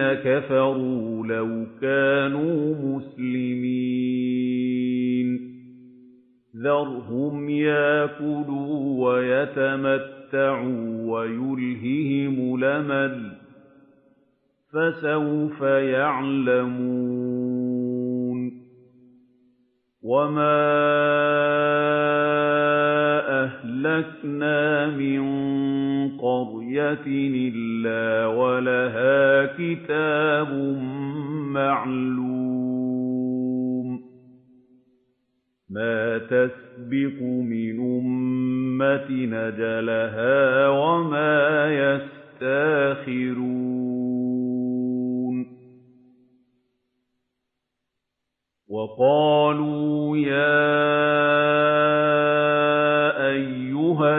الذين كفروا لو كانوا مسلمين. ذرهم ياكلوا ويتمتعوا ويلههم الأمل فسوف يعلمون. وما أهلكنا من قرية إلا ولها كتاب معلوم ما تسبق من أمة نجلها وما يستاخرون وقالوا يا أيها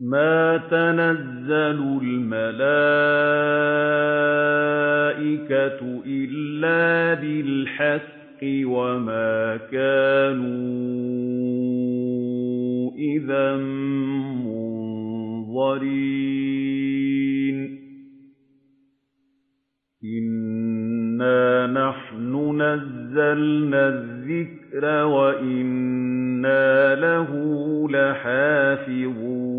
ما تنزل الملائكة إلا بالحق وما كانوا إذا منظرين إنا نحن نزلنا الذكر وإنا له لحافظون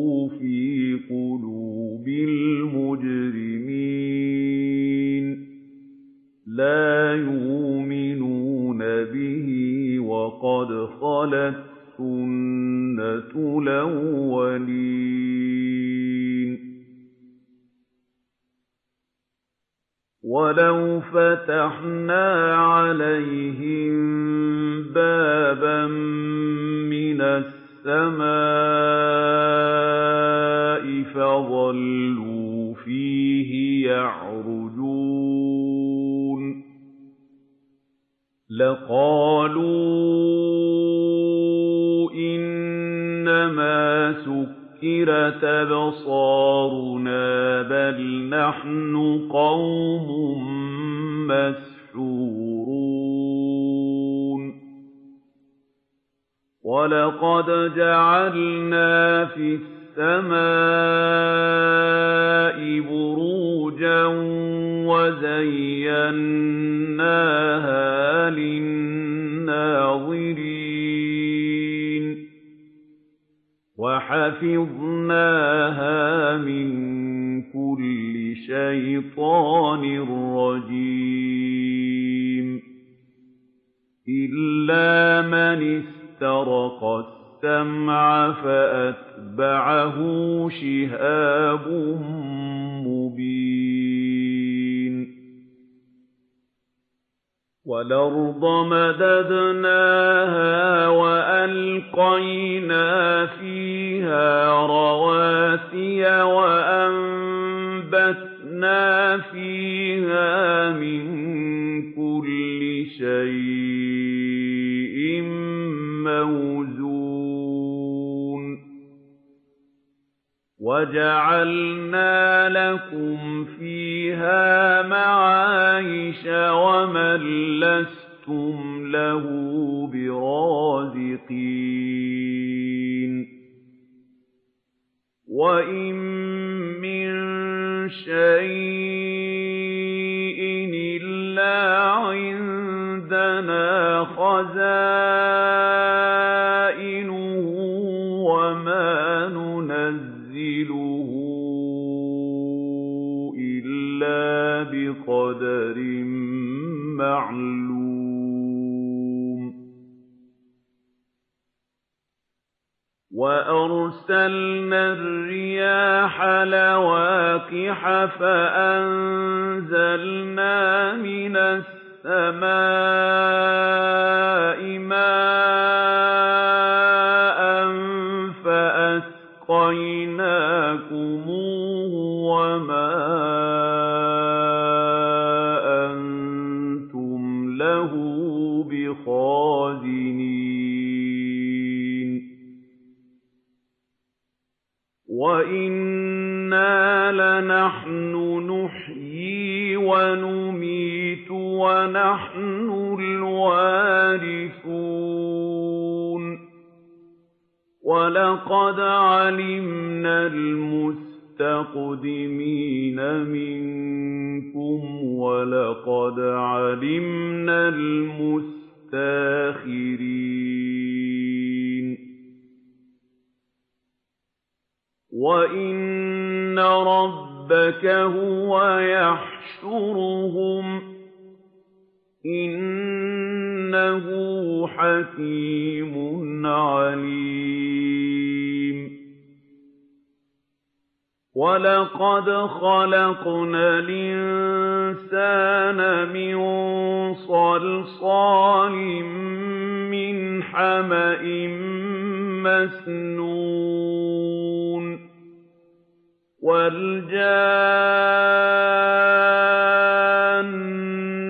وَلَوْ السَّمْعَ فَأَتْبَعَهُ شِهَابٌ مُّبِينٌ. وَالْأَرْضَ مَدَدْنَاهَا وَأَلْقَيْنَا فِيهَا رَوَاسِيَ وَأَنبَتْنَا فِيهَا مِن كُلِّ شَيْءٍ. وَجَعَلْنَا لَكُمْ فِيهَا مَعَايِشَ لَسْتُمْ لَهُ بِرَازِقِينَ. وَإِن مِّن شَيْءٍ إِلَّا عِندَنَا خَزَائِنُهُ وَأَرْسَلْنَا الرِّيَاحَ لَوَاقِحَ فَأَنزَلْنَا مِنَ السَّمَاءِ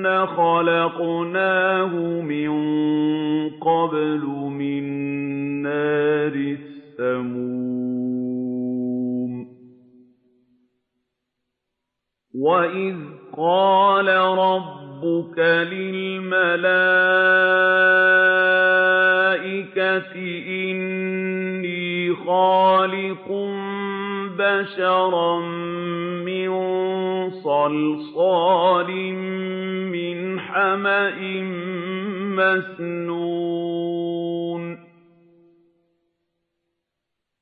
وَالْجَانَّ خَلَقْنَاهُ مِن قَبْلُ مِن نَّارِ السَّمُومِ. وَإِذْ قَالَ رَبُّكَ لِلْمَلَائِكَةِ إِنِّي خَالِقٌ بَشَرًا مِّن صَلْصَالٍ مِّنْ حَمَإٍ مَّسْنُونٍ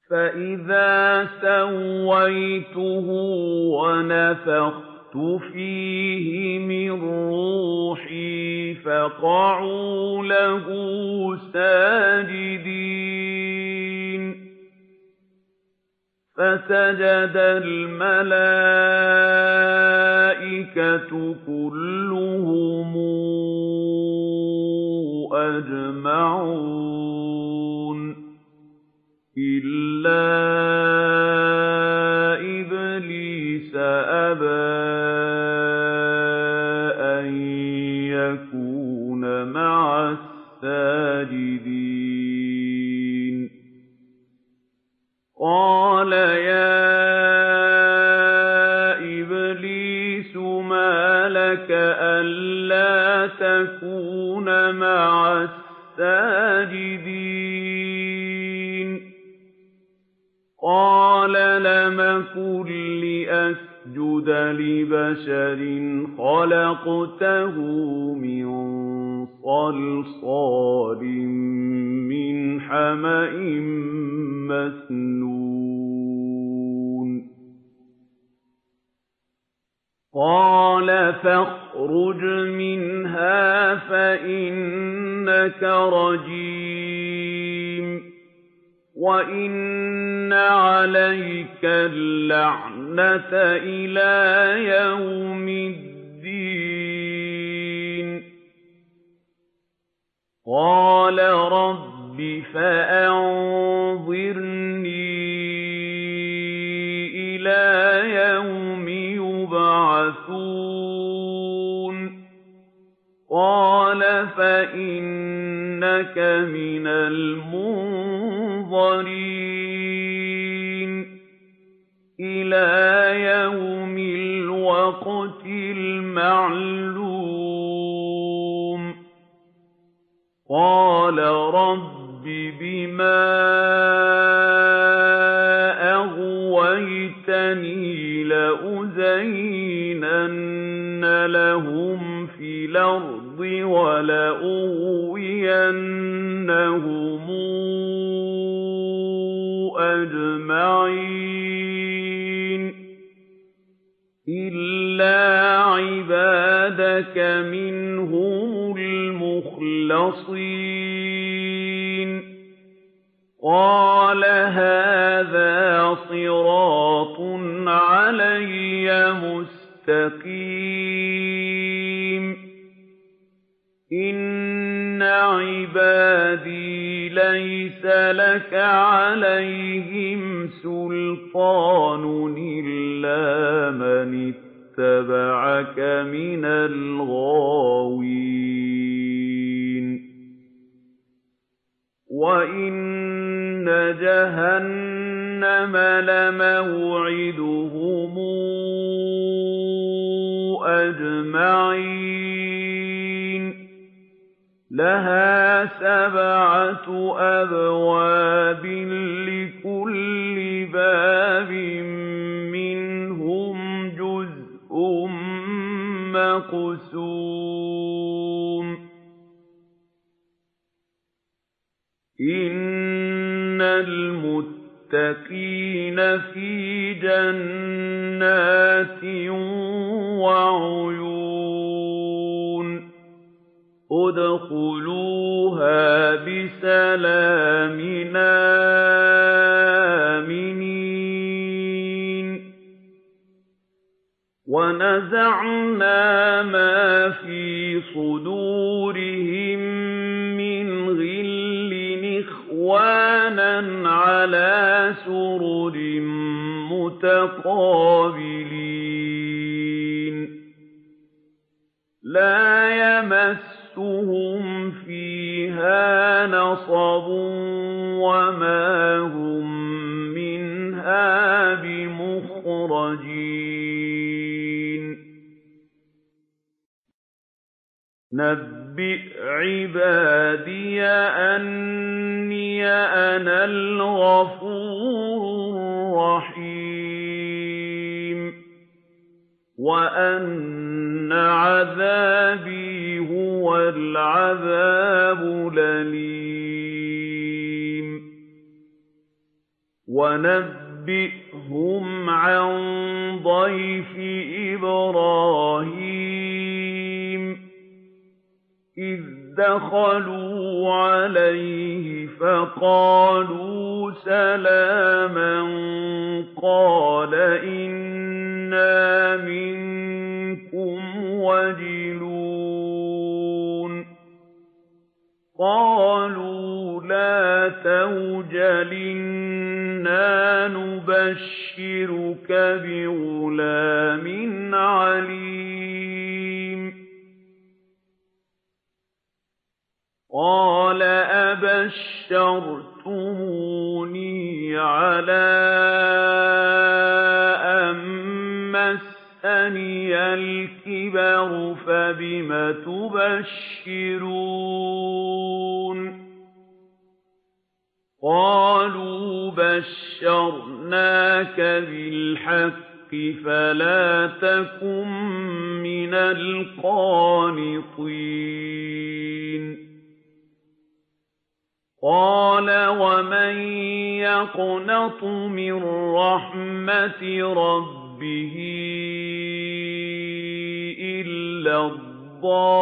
فَإِذَا سَوَّيْتُهُ وَنَفَخْتُ فِيهِ مِن رُّوحِي فَقَعُوا لَهُ سَاجِدِينَ فَسَجَدَ الْمَلَائِكَةُ كُلُّهُمْ أَجْمَعُونَ إِلَّا قَالَ يَا إِبْلِيسُ مَا لَكَ أَلَّا تَكُونَ مَعَ السَّاجِدِينَ قَالَ لَمْ أَكُن لِّأَسْجُدَ لِبَشَرٍ خَلَقْتَهُ مِن صَلْصَالٍ مِّنْ حَمَإٍ مَّسْنُونٍ قَالَ فَاخْرُجْ مِنْهَا فَإِنَّكَ رَجِيمٌ وَإِنَّ عَلَيْكَ اللَّعْنَةَ إِلَىٰ يَوْمِ الدِّينِ. قَالَ رَبِّ فَأَنظِرْنِي يُبْعَثُونَ قَالَ فَإِنَّكَ مِنَ الْمُنظَرِينَ. إِلَىٰ يَوْمِ الْوَقْتِ الْمَعْلُومِ. قَالَ رَبِّ بِمَا أَغْوَيْتَنِي لَأُزَيِّنَنَّ لَهُمْ فِي الْأَرْضِ وَلَأُغْوِيَنَّهُمْ أَجْمَعِينَ إِلَّا عِبَادَكَ مِنْهُمُ الْمُخْلَصِينَ قَالَ هَٰذَا صِرَاطٌ عَلَيَّ مُسْتَقِيمٌ إِنَّ عِبَادِي لَيْسَ لَكَ عَلَيْهِمْ سُلْطَانٌ إِلَّا مَنِ اتَّبَعَكَ مِنَ الْغَاوِينَ وَإِنَّ جَهَنَّمَ لَمَوْعِدُهُمْ أَجْمَعِينَ لَهَا سَبْعَةُ أَبْوَابٍ لِّكُلِّ بَابٍ مِّنْهُمْ جُزْءٌ مَّقْسُومٌ إِنَّ الْمُتَّقِينَ فِي جَنَّاتٍ وَعُيُونٍ ادْخُلُوهَا بِسَلَامٍ آمِنِينَ وَنَزَعْنَا مَا فِي صُدُورِهِم إِخْوَانًا عَلَىٰ سُرُرٍ مُّتَقَابِلِينَ. لَا يَمَسُّهُمْ فِيهَا نَصَبٌ وَمَا هُم مِّنْهَا بِمُخْرَجِينَ. نَبِّئْ عِبَادِيَ أَنِّي أَنَا الْغَفُورُ الرَّحِيمُ وَأَنَّ عَذَابِي هُوَ الْعَذَابُ الْأَلِيمُ. وَنَبِّئْهُمْ عَن ضَيْفِ إِبْرَاهِيمَ. إِذْ دَخَلُوا عَلَيْهِ فَقَالُوا سَلَامًا قَالَ إِنَّا مِنكُمْ وَجِلُونَ. قَالُوا لَا تَوْجَلْ إِنَّا نُبَشِّرُكَ بِغُلَامٍ عَلِيمٍ. قَالَ أَبَشَّرْتُمُونِي عَلَىٰ أَن مَّسَّنِيَ الْكِبَرُ فَبِمَ تُبَشِّرُونَ؟ قَالُوا بَشَّرْنَاكَ بِالْحَقِّ فَلَا تَكُن مِّنَ الْقَانِطِينَ. قَالَ وَمَن يَقْنَطُ مِن رَّحْمَةِ رَبِّهِ إِلَّا الضَّالُّونَ.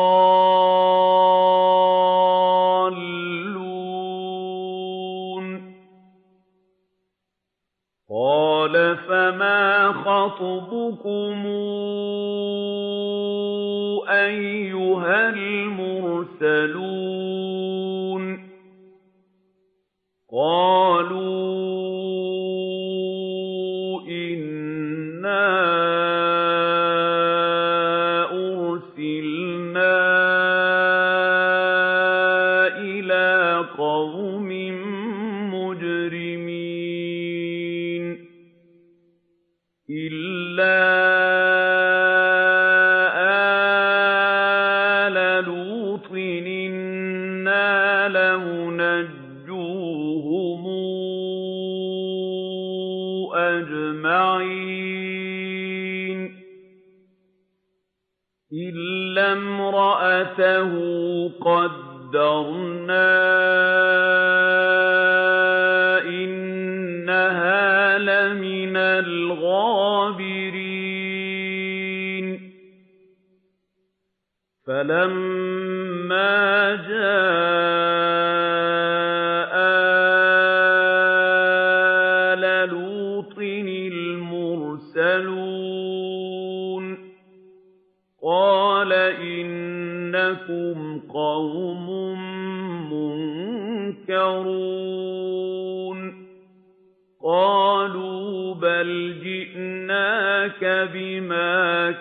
قَالَ فَمَا خَطْبُكُمْ أَيُّهَا الْمُرْسَلُونَ؟ قَالُوا قَدَّرْنَا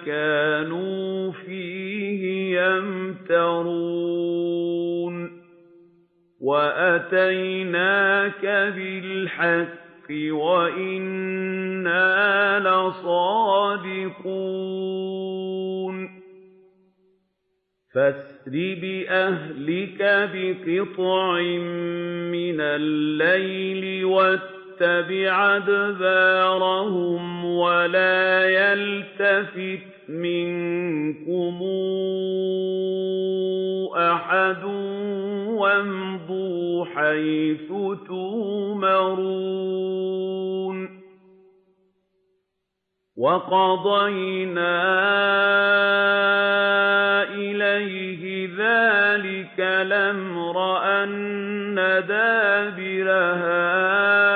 كَانُوا فِيهِ يَمْتَرُونَ وَأَتَيْنَاكَ بِالْحَقِّ وَإِنَّا لَصَادِقُونَ. فَأَسْرِ بِأَهْلِكَ بِقِطْعٍ مِّنَ اللَّيْلِ وَاتَّبِعْ أَدْبَارَهُمْ وَلَا يَلْتَفِتْ مِنكُمْ أَحَدٌ وَامْضُوا حَيْثُ تُؤْمَرُونَ. وَقَضَيْنَا إِلَيْهِ ذَٰلِكَ الْأَمْرَ أَنَّ دَابِرَ هَٰؤُلَاءِ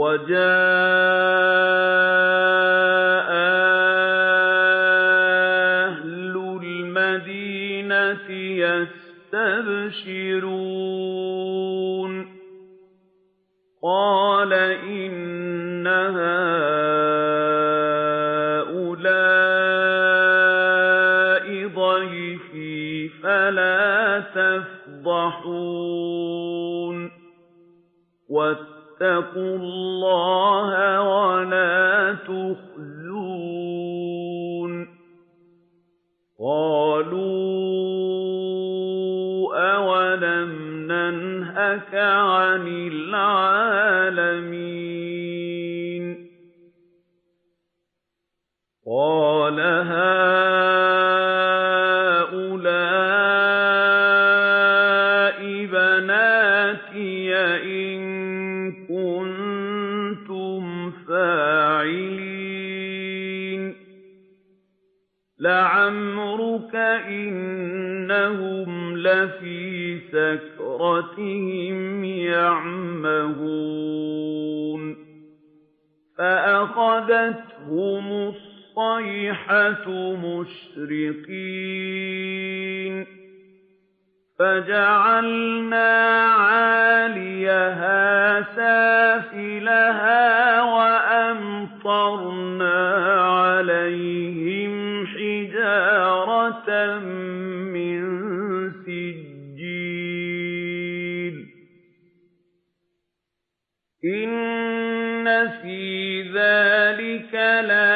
وَجَاءَ أَهْلُ الْمَدِينَةِ يَسْتَبْشِرُونَ. قَالَ إِنَّ هَٰؤُلَاءِ ضَيْفِي فَلَا تَفْضَحُونِ. وَاتَّقُوا ذَٰلِكَ لَآيَاتٍ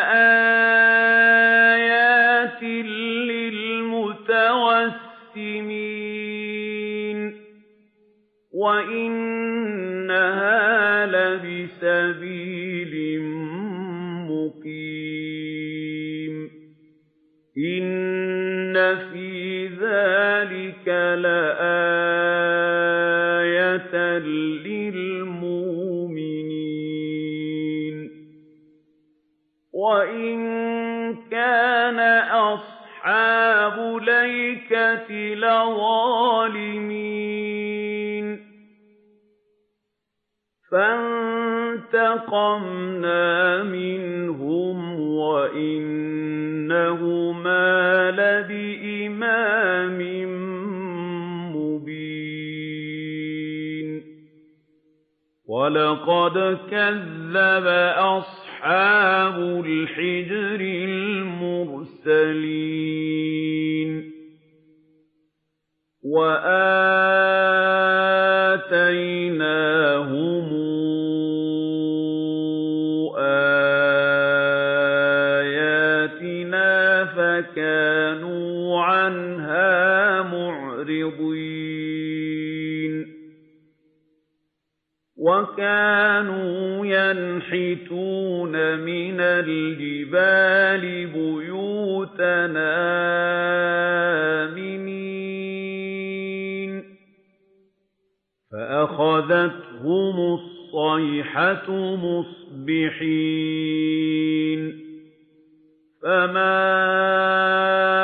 وَكَانُوا يَنْحِتُونَ مِنَ الْجِبَالِ بُيُوتًا آمِنِينَ. فَأَخَذَتْهُمُ الصَّيْحَةُ مُصْبِحِينَ. فَمَا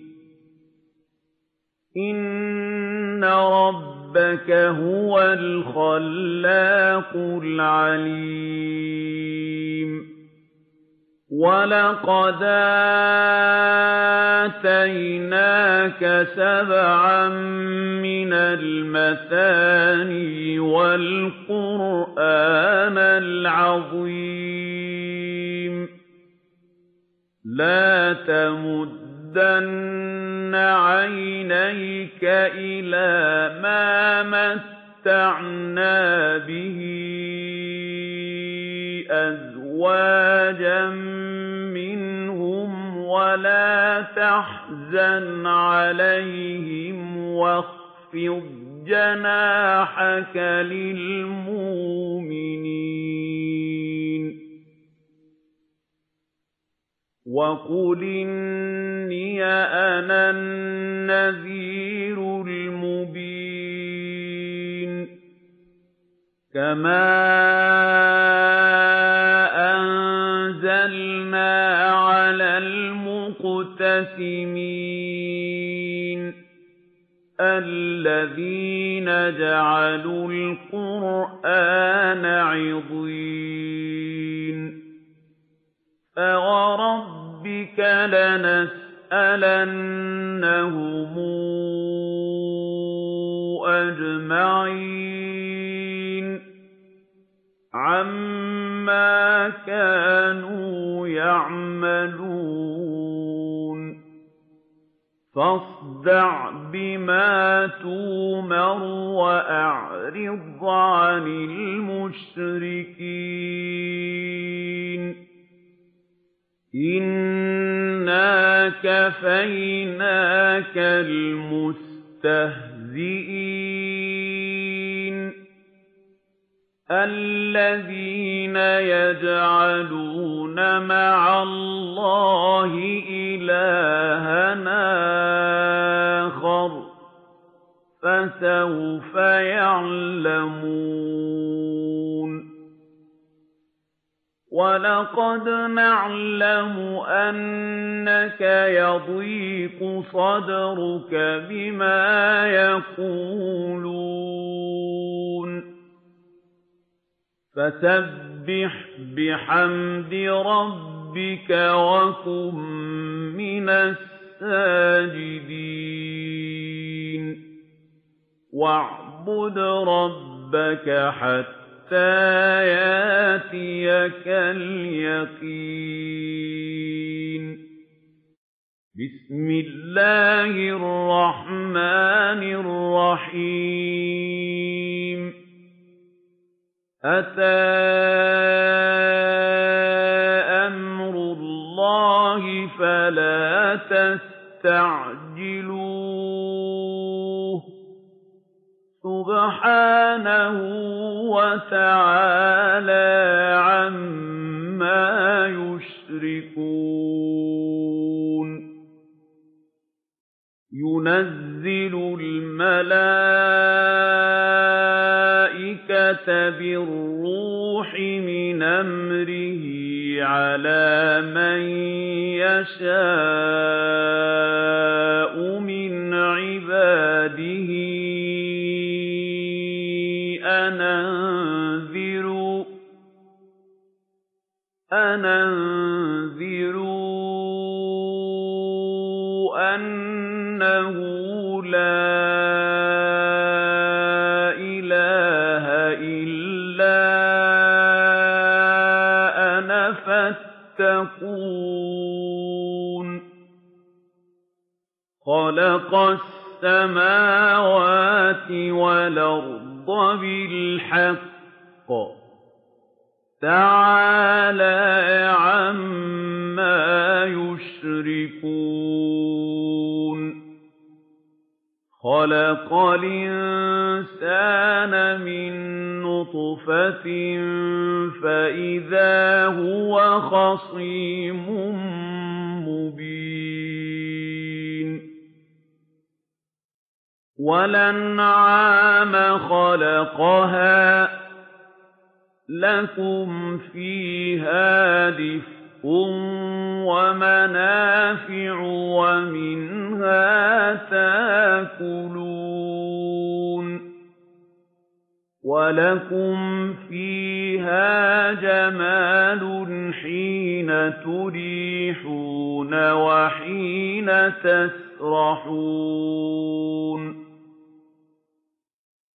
إِنَّ رَبَّكَ هُوَ الْخَلَّاقُ الْعَلِيمُ وَلَقَدْ آتَيْنَاكَ سَبْعًا مِّنَ الْمَثَانِي وَالْقُرْآنَ الْعَظِيمَ لَا تَمُدَّنَّ عَيْنَيْكَ إِلَىٰ مَا مَتَّعْنَا بِهِ أَزْوَاجًا مِّنْهُمْ وَلَا تَحْزَنْ عَلَيْهِمْ وَاخْفِضْ جَنَاحَكَ لِلْمُؤْمِنِينَ وَقُلْ إِنِّي أَنَا النَّذِيرُ كَمَا أَنزَلْنَا عَلَى الْمُقْتَسِمِينَ الَّذِينَ جَعَلُوا الْقُرْآنَ عِضِينَ فَوَرَبِّكَ لَنَسْأَلَنَّهُمْ أَجْمَعِينَ عَمَّا كَانُوا يَعْمَلُونَ فَاصْدَعْ بِمَا تُؤْمَرُ وَأَعْرِضْ عَنِ الْمُشْرِكِينَ إِنَّا كَفَيْنَاكَ الْمُسْتَهْزِئِينَ الَّذِينَ يَجْعَلُونَ مَعَ اللَّهِ إِلَٰهًا آخَرَ فَسَوْفَ يَعْلَمُونَ. وَلَقَدْ نَعْلَمُ أَنَّكَ يَضِيقُ صَدْرُكَ بِمَا يَقُولُونَ. فَسَبِّحْ بِحَمْدِ رَبِّكَ وَكُن مِّنَ السَّاجِدِينَ وَاعْبُدْ رَبَّكَ حَتَّىٰ يَأْتِيَكَ الْيَقِينُ بِسْمِ اللَّهِ الرَّحْمَٰنِ الرَّحِيمِ أَتَىٰ أَمْرُ اللَّهِ فَلَا تَسْتَعْجِلُوهُ ۚ سُبْحَانَهُ وَتَعَالَىٰ عَمَّا يُشْرِكُونَ يُنَزِّلُ الْمَلَائِكَةَ بِالرُّوحِ مِنْ أَمْرِهِ عَلَىٰ مَن يَشَاءُ. خَلَقَ السَّمَاوَاتِ وَالْأَرْضَ بِالْحَقِّ ۚ. تَعَالَىٰ عَمَّا يُشْرِكُونَ. خَلَقَ الْإِنسَانَ مِن نُّطْفَةٍ فَإِذَا هُوَ خَصِيمٌ وَالْأَنْعَامَ خَلَقَهَا ۗ لَكُمْ فِيهَا دِفْءٌ وَمَنَافِعُ وَمِنْهَا تَأْكُلُونَ وَلَكُمْ فِيهَا جَمَالٌ حِينَ تُرِيحُونَ وَحِينَ تَسْرَحُونَ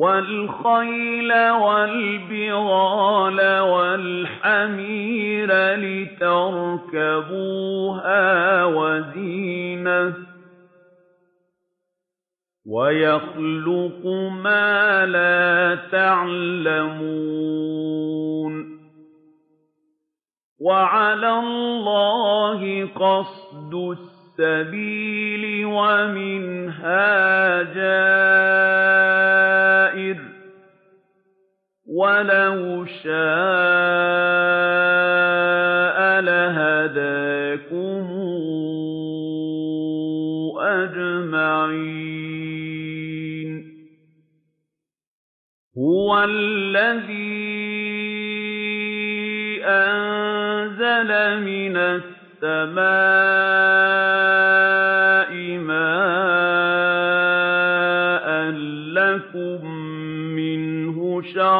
وَالْخَيْلَ وَالْبِغَالَ وَالْحَمِيرَ لِتَرْكَبُوهَا وَزِينَةً ۚ وَيَخْلُقُ مَا لَا تَعْلَمُونَ وَعَلَى اللَّهِ قَصْدُ السَّبِيلِ وَمِنْهَا جَائِرٌ ۚ وَلَوْ شَاءَ لَهَدَاكُمْ أَجْمَعِينَ هُوَ الَّذِي أَنزَلَ مِنَ السَّمَاءِ مَاءً لَّكُم مِّنْهُ شَرَابٌ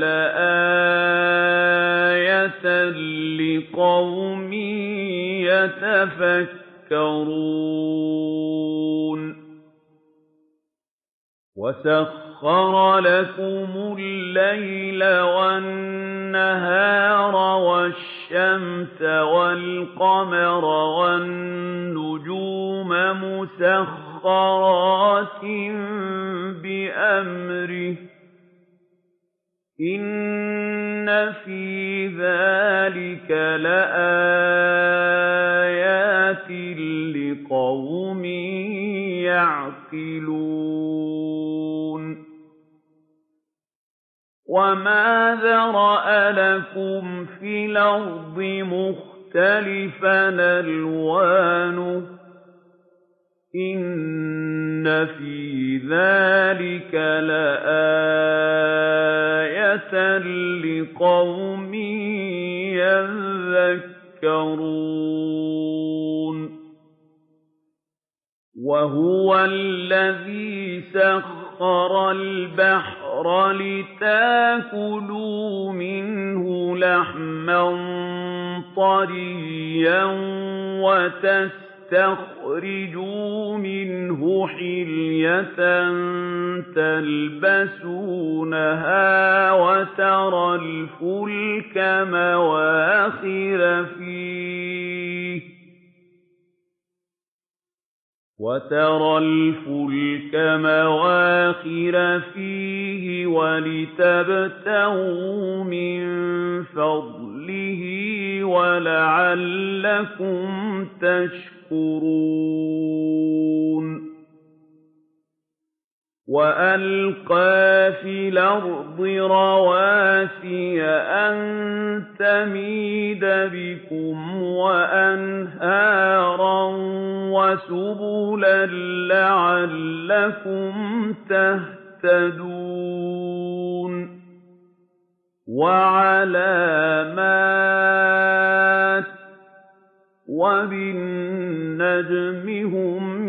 لَآيَةً لِّقَوْمٍ يَتَفَكَّرُونَ. وَسَخَّرَ لَكُمُ اللَّيْلَ وَالنَّهَارَ وَالشَّمْسَ وَالْقَمَرَ وَالنُّجُومَ مُسَخَّرَاتٍ بِأَمْرِهِ ۗ إِنَّ فِي ذَٰلِكَ لَآيَاتٍ لِّقَوْمٍ يَعْقِلُونَ وَمَا ذَرَأَ لَكُمْ فِي الْأَرْضِ مُخْتَلِفًا أَلْوَانُهُ ۗ إِنَّ فِي ذَٰلِكَ لَآيَةً لِّقَوْمٍ يَذَّكَّرُونَ وَهُوَ الَّذِي سَخَّرَ الْبَحْرَ لِتَأْكُلُوا مِنْهُ لَحْمًا طَرِيًّا وَتَسْتَخْرِجُوا مِنْهُ حِلْيَةً تَلْبَسُونَهَا وَتَرَى الْفُلْكَ مَوَاخِرَ فِيهِ. وَتَرَى الْفُلْكَ مَوَاخِرَ فِيهِ وَلِتَبْتَغُوا مِن فَضْلِهِ وَلَعَلَّكُمْ تَشْكُرُونَ. وَأَلْقَىٰ فِي الْأَرْضِ رَوَاسِيَ أَن تَمِيدَ بِكُمْ وَأَنْهَارًا وَسُبُلًا لَّعَلَّكُمْ تَهْتَدُونَ وَعَلَامَاتٍ ۚ وَبِالنَّجْمِ هُمْ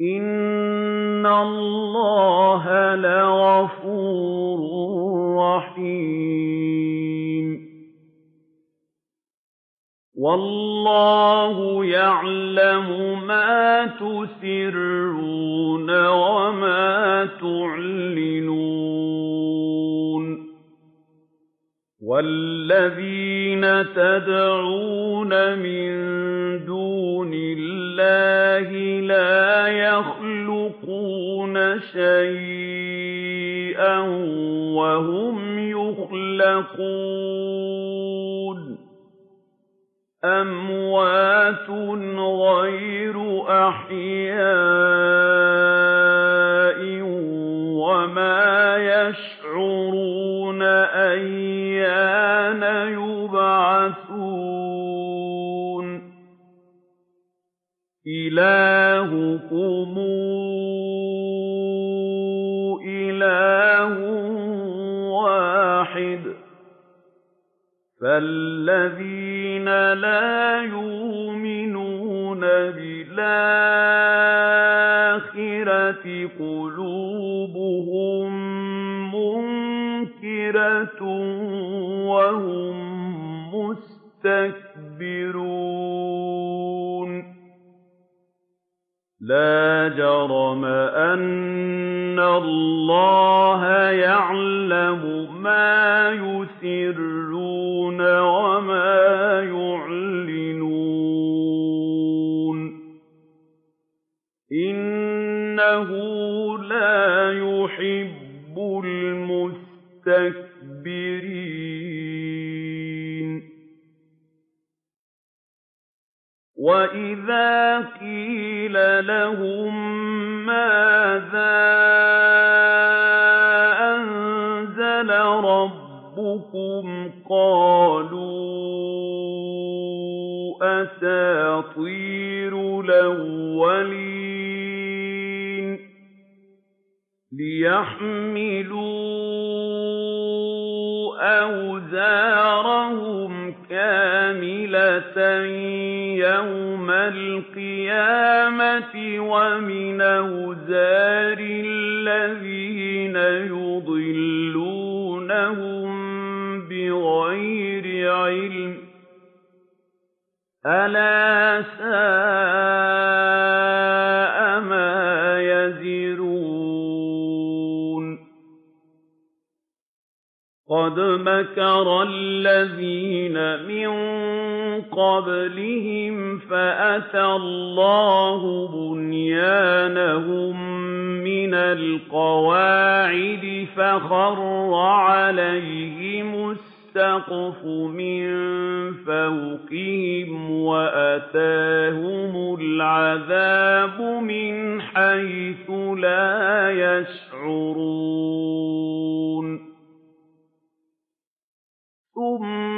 إِنَّ اللَّهَ لَغَفُورٌ رَّحِيمٌ. وَاللَّهُ يَعْلَمُ مَا تُسِرُّونَ وَمَا تُعْلِنُونَ. وَالَّذِينَ تَدْعُونَ مِن دُونِ اللَّهِ لَا يَخْلُقُونَ شَيْئًا وَهُمْ يُخْلَقُونَ. أَمْوَاتٌ غَيْرُ أَحْيَاءٍ. إِلَٰهُكُمْ إِلَٰهٌ وَاحِدٌ ۚ فَالَّذِينَ لَا يُؤْمِنُونَ بِالْآخِرَةِ قُلُوبُهُم مُّنكِرَةٌ وَهُم مُّسْتَكْبِرُونَ لَا جَرَمَ أَنَّ اللَّهَ يَعْلَمُ مَا يُسِرُّونَ وَمَا يُعْلِنُونَ ۚ. إِنَّهُ لَا يُحِبُّ الْمُسْتَكْبِرِينَ لَهُم مَّاذَا أَنزَلَ رَبُّكُمْ قَالُوا أَسَاطِيرُ الْأَوَّلِينَ لِيَحْمِلُوا أَوْزَارَهُمْ كَامِلَةً يَوْمَ الْقِيَامَةِ وَمِنْ أَوْزَارِ الَّذِينَ يُضِلُّونَهُم بِغَيْرِ عِلْمٍ ۗ أَلَا سَاءَ مَا يَزِرُونَ قَدْ مَكَرَ الَّذِينَ مِن قَبْلِهِمْ فَأَتَى اللَّهُ بُنْيَانَهُم مِّنَ الْقَوَاعِدِ فَخَرَّ عَلَيْهِمُ السَّقْفُ مِن فَوْقِهِمْ وَأَتَاهُمُ الْعَذَابُ مِنْ حَيْثُ لَا يَشْعُرُونَ ثُمَّ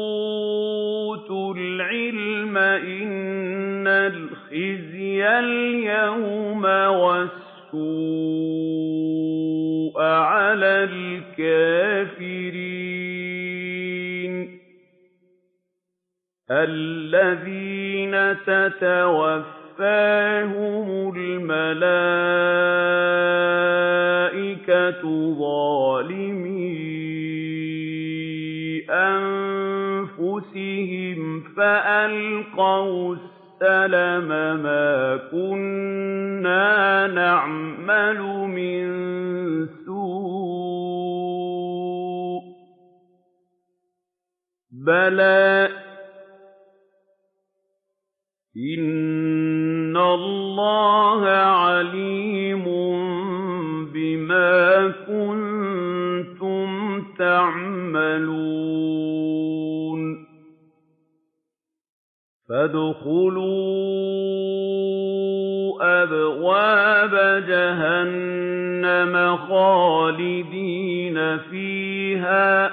الْعِلْمَ إِنَّ الْخِزْيَ الْيَوْمَ وَالسُّوءَ عَلَى الْكَافِرِينَ الَّذِينَ تَتَوَفَّاهُمُ الْمَلَائِكَةُ ظَالِمِي أَنفُسِهِمْ فَأَلْقَوْا السَّلَمَ مَا كُنَّا نَعْمَلُ مِن سُوءٍ بَلَىٰ إِنَّ فَادْخُلُوا أَبْوَابَ جَهَنَّمَ خَالِدِينَ فِيهَا ۖ.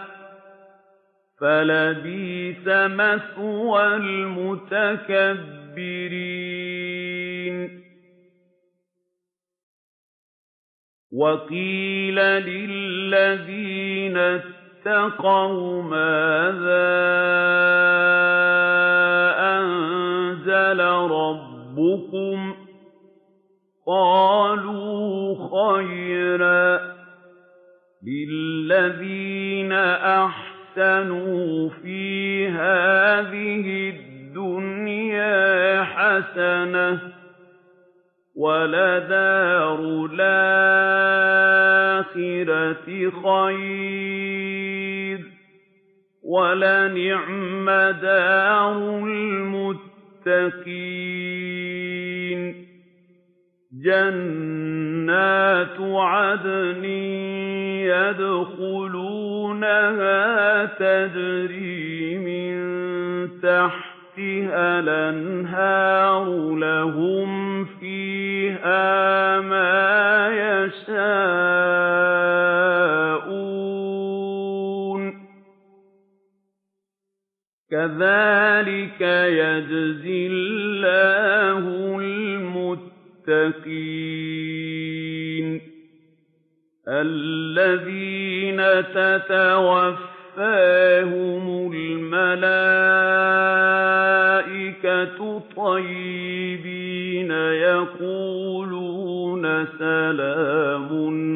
فَلَبِئْسَ مَثْوَى الْمُتَكَبِّرِينَ. وَقِيلَ لِلَّذِينَ اتَّقَوْا مَاذَا أَنزَلَ رَبُّكُمْ ۚ قَالُوا خَيْرًا ۗ لِّلَّذِينَ أَحْسَنُوا فِي هَٰذِهِ الدُّنْيَا حَسَنَةٌ ۚ وَلَدَارُ الْآخِرَةِ خَيْرٌ ۚ وَلَنِعْمَ دَارُ الْمُتَّقِينَ جَنَّاتُ عَدْنٍ يَدْخُلُونَهَا تَجْرِي مِن تَحْتِهَا الْأَنْهَارُ ۖ لَهُمْ فِيهَا يَجْزِي اللَّهُ الْمُتَّقِينَ الَّذِينَ تَتَوَفَّاهُمُ الْمَلَائِكَةُ طَيِّبِينَ يَقُولُونَ سَلَامٌ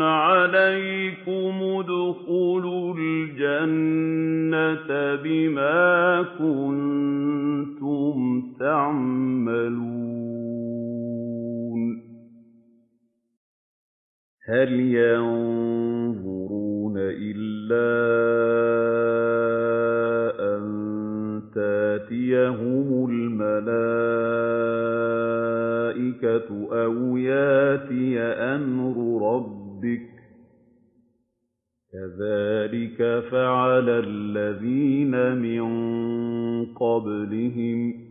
عَلَيْكُمُ ادْخُلُوا الْجَنَّةَ بِمَا كُنتُمْ تَعْمَلُونَ هَلْ يَنظُرُونَ إِلَّا أَن تَأْتِيَهُمُ الْمَلَائِكَةُ أَوْ يَأْتِيَ أَمْرُ رَبِّكَ ۚ؟ كَذَٰلِكَ فَعَلَ الَّذِينَ مِن قَبْلِهِمْ ۚ.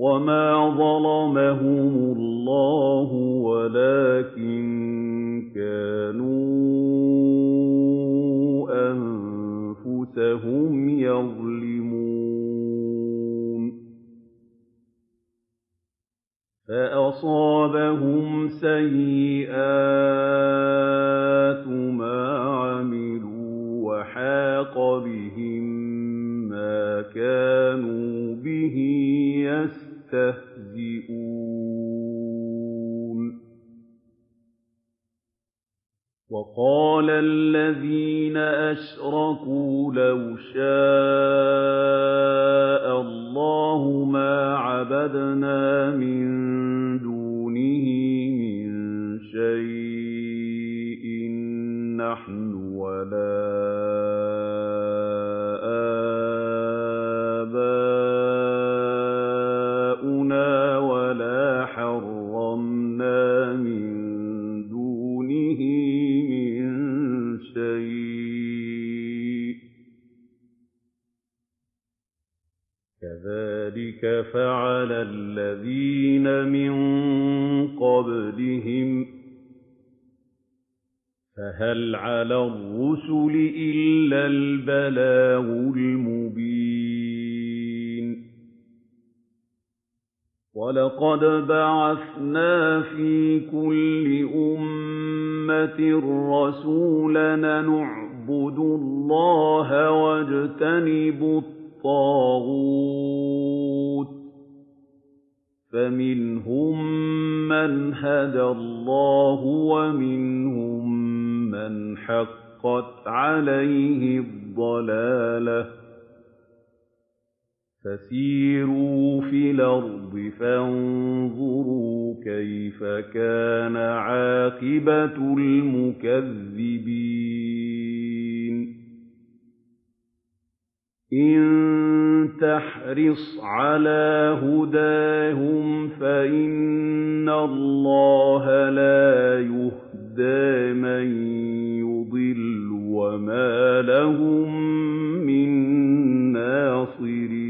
وَمَا ظَلَمَهُمُ اللَّهُ وَلَٰكِن كَانُوا أَنفُسَهُمْ يَظْلِمُونَ فَأَصَابَهُمْ سَيِّئَاتُ مَا عَمِلُوا وَحَاقَ بِهِم مَّا كَانُوا بِهِ يَسْتَهْزِئُونَ وَقَالَ الَّذِينَ أَشْرَكُوا لَوْ شَاءَ اللَّهُ مَا عَبَدْنَا مِن دُونِهِ مِن شَيْءٍ نَّحْنُ وَلَا كَذَٰلِكَ فَعَلَ الَّذِينَ مِن قَبْلِهِمْ ۚ فَهَلْ عَلَى الرُّسُلِ إِلَّا الْبَلَاغُ الْمُبِينُ وَلَقَدْ بَعَثْنَا فِي كُلِّ أُمَّةٍ رَّسُولًا أَنِ اعْبُدُوا اللَّهَ وَاجْتَنِبُوا الطَّاغُوتَ ۖ فَمِنْهُم مَّنْ هَدَى اللَّهُ وَمِنْهُم مَّنْ حَقَّتْ عَلَيْهِ الضَّلَالَةُ ۚ فَسِيرُوا فِي الْأَرْضِ فَانظُرُوا كَيْفَ كَانَ عَاقِبَةُ الْمُكَذِّبِينَ إِن تَحْرِصْ عَلَىٰ هُدَاهُمْ فَإِنَّ اللَّهَ لَا يَهْدِي مَن يُضِلُّ ۖ وَمَا لَهُم مِّن نَّاصِرِينَ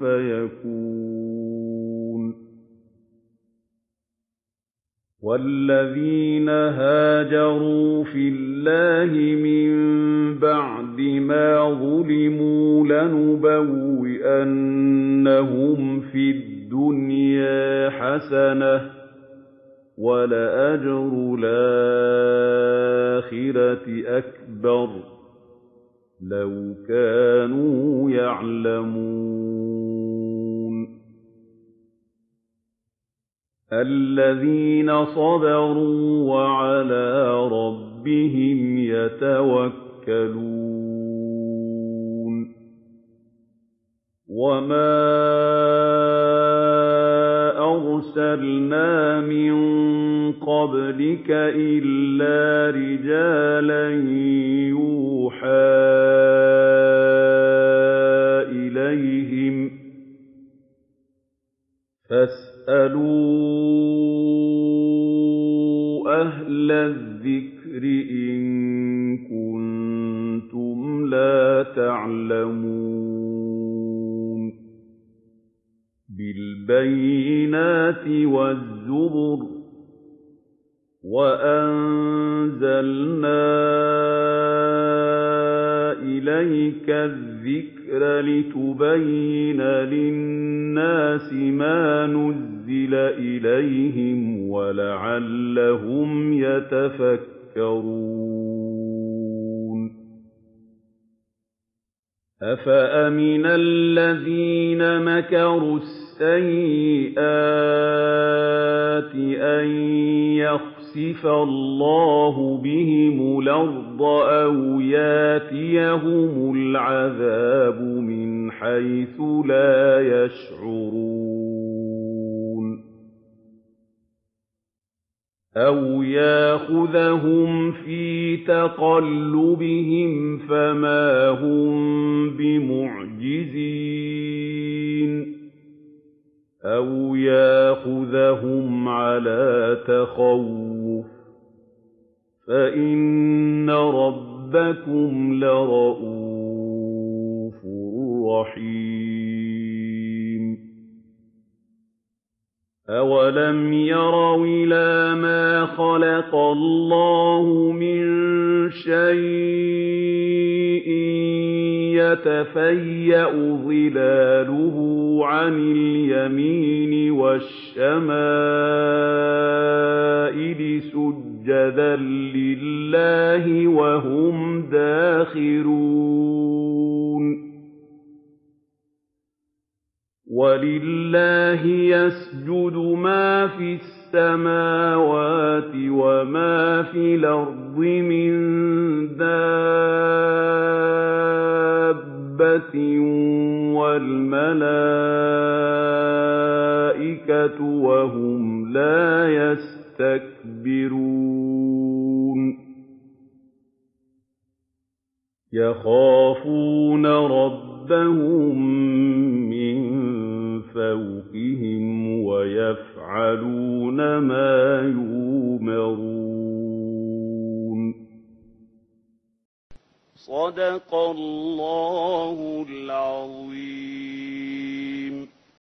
فَيَكُونُ. وَالَّذِينَ هَاجَرُوا فِي اللَّهِ مِن بَعْدِ مَا ظُلِمُوا لَنُبَوِّئَنَّهُمْ فِي الدُّنْيَا حَسَنَةً ۖ وَلَأَجْرُ الْآخِرَةِ أَكْبَرُ ۚ. لَوْ كَانُوا يَعْلَمُونَ. الَّذِينَ صَبَرُوا وَعَلَىٰ رَبِّهِمْ يَتَوَكَّلُونَ. وَمَا أَرْسَلْنَا مِن قَبْلِكَ إِلَّا رِجَالًا يُوحَىٰ إِلَيْهِمْ ۚ. فَاسْأَلُوا أَهْلَ الذِّكْرِ إِن كُنتُمْ لَا تَعْلَمُونَ. بِالْبَيِّنَاتِ وَالزُّبُرِ ۗ وَأَنزَلْنَا إِلَيْكَ الذِّكْرَ لِتُبَيِّنَ لِلنَّاسِ مَا نُزِّلَ إِلَيْهِمْ أَفَأَمِنَ الَّذِينَ مَكَرُوا السَّيِّئَاتِ أَن يَخْسِفَ يَأْخُذَهُمْ عَلَىٰ تَخَوُّفٍ فَإِنَّ رَبَّكُمْ لَرَءُوفٌ رَّحِيمٌ أَوَلَمْ يَرَوْا إِلَىٰ مَا خَلَقَ اللَّهُ مِن شَيْءٍ يَتَفَيَّأُ ظلاله عن اليمين والشمائل سجدا لله وهم داخرون. ولله يسجد ما في السماوات وما في الأرض من دابة والملائكة وهم لا يستكبرون يخافون ربهم من فوقهم ويفعلون ما يؤمرون صدق الله العظيم.